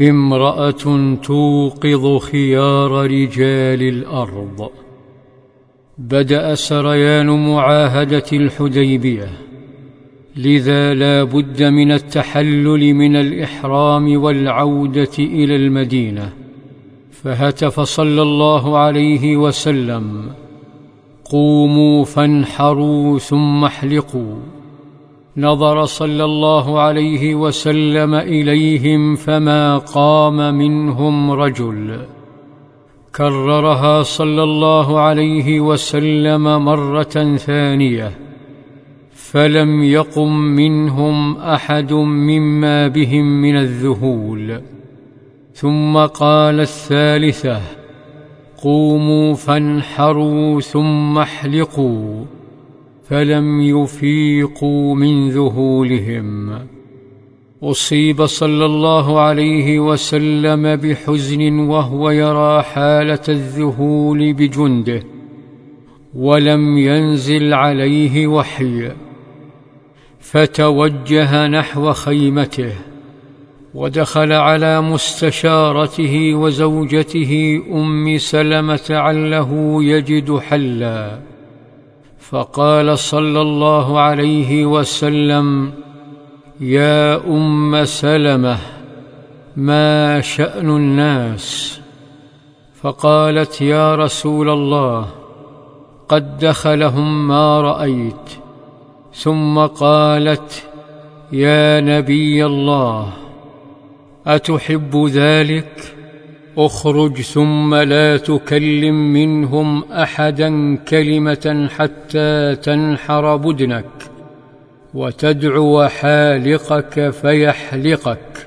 امرأة توقظ خيار رجال الأرض. بدأ سريان معاهدة الحديبية. لذا لا بد من التحلل من الإحرام والعودة إلى المدينة. فهتف صلى الله عليه وسلم. قوموا فانحروا ثم احلقوا. نظر صلى الله عليه وسلم إليهم فما قام منهم رجل. كررها صلى الله عليه وسلم مرة ثانية. فلم يقم منهم أحد مما بهم من الذهول. ثم قال الثالثة قوموا فانحروا ثم احلقوا. فلم يفيقوا من ذهولهم. أصيب صلى الله عليه وسلم بحزن وهو يرى حالة الذهول بجنده ولم ينزل عليه وحي فتوجه نحو خيمته ودخل على مستشارته وزوجته أم سلمة عله يجد حلا. فقال صلى الله عليه وسلم يا أم سلمة ما شأن الناس؟ فقالت يا رسول الله قد دخلهم ما رأيت. ثم قالت يا نبي الله أتحب ذلك؟ أخرج ثم لا تكلم منهم أحدا كلمة حتى تنحر بدنك وتدعو حالقك فيحلقك.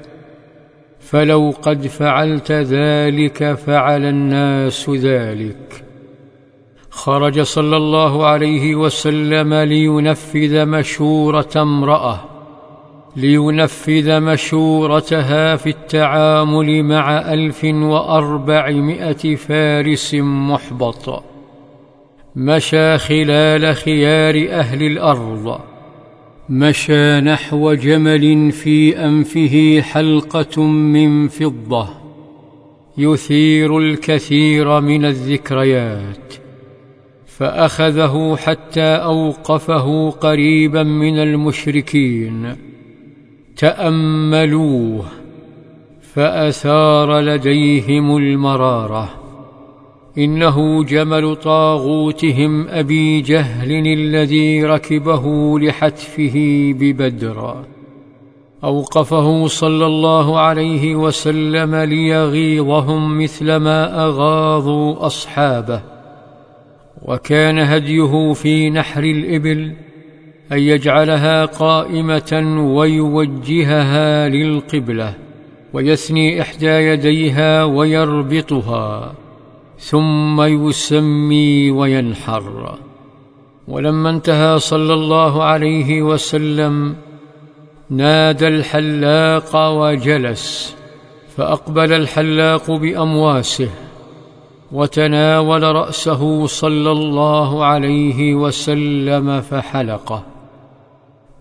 فلو قد فعلت ذلك فعل الناس ذلك. خرج صلى الله عليه وسلم لينفذ مشورة امرأة. لينفذ مشورتها في التعامل مع ألف وأربعمائة فارس محبط. مشى خلال خيار أهل الأرض. مشى نحو جمل في أنفه حلقة من فضة. يثير الكثير من الذكريات. فأخذه حتى أوقفه قريبا من المشركين. تأملوه فأثار لديهم المرارة. إنه جمل طاغوتهم أبي جهل الذي ركبه لحتفه ببدر. أوقفه صلى الله عليه وسلم ليغيظهم مثلما أغاظوا أصحابه. وكان هديه في نحر الإبل أن يجعلها قائمة ويوجهها للقبلة ويثني إحدى يديها ويربطها ثم يسمي وينحر. ولما انتهى صلى الله عليه وسلم نادى الحلاق وجلس فأقبل الحلاق بأمواسه وتناول رأسه صلى الله عليه وسلم فحلقه.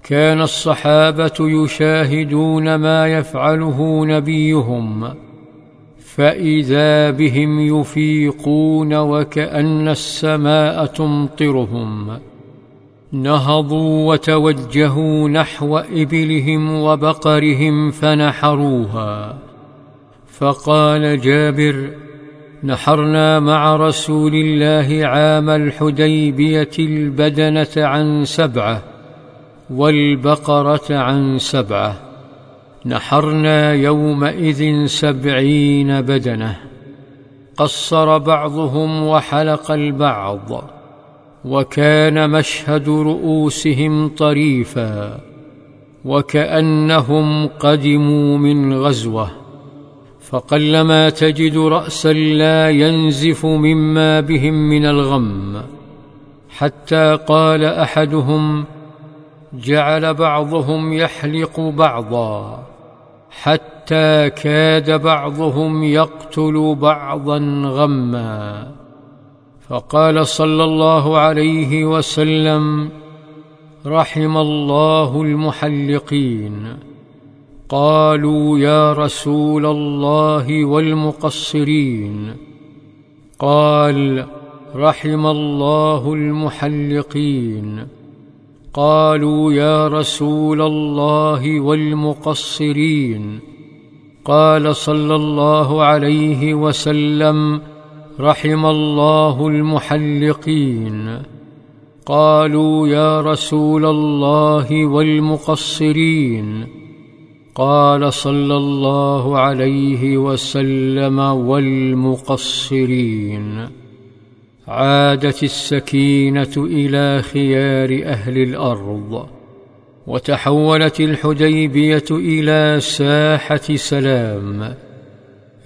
كان الصحابة يشاهدون ما يفعله نبيهم فإذا بهم يفيقون وكأن السماء تمطرهم نهضوا وتوجهوا نحو إبلهم وبقرهم فنحروها. فقال جابر نحرنا مع رسول الله عام الحديبية البدنة عن سبعة والبقرة عن سبعة نحرنا يومئذ سبعين بدنة قصر بعضهم وحلق البعض وكان مشهد رؤوسهم طريفا وكأنهم قدموا من غزوة فقلما تجد رأسا لا ينزف مما بهم من الغم حتى قال أحدهم جعل بعضهم يحلق بعضا حتى كاد بعضهم يقتل بعضا غما. فقال صلى الله عليه وسلم رحم الله المحلقين. قالوا يا رسول الله والمقصرين. قال رحم الله المحلقين. قالوا يا رسول الله والمقصرين. قال صلى الله عليه وسلم رحم الله المحلقين. قالوا يا رسول الله والمقصرين. قال صلى الله عليه وسلم والمقصرين. عادت السكينة إلى خيار أهل الأرض وتحولت الحديبية إلى ساحة سلام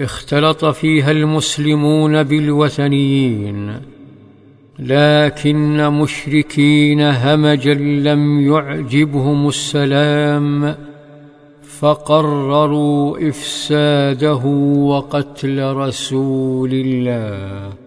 اختلط فيها المسلمون بالوثنيين لكن مشركين همجا لم يعجبهم السلام فقرروا إفساده وقتل رسول الله.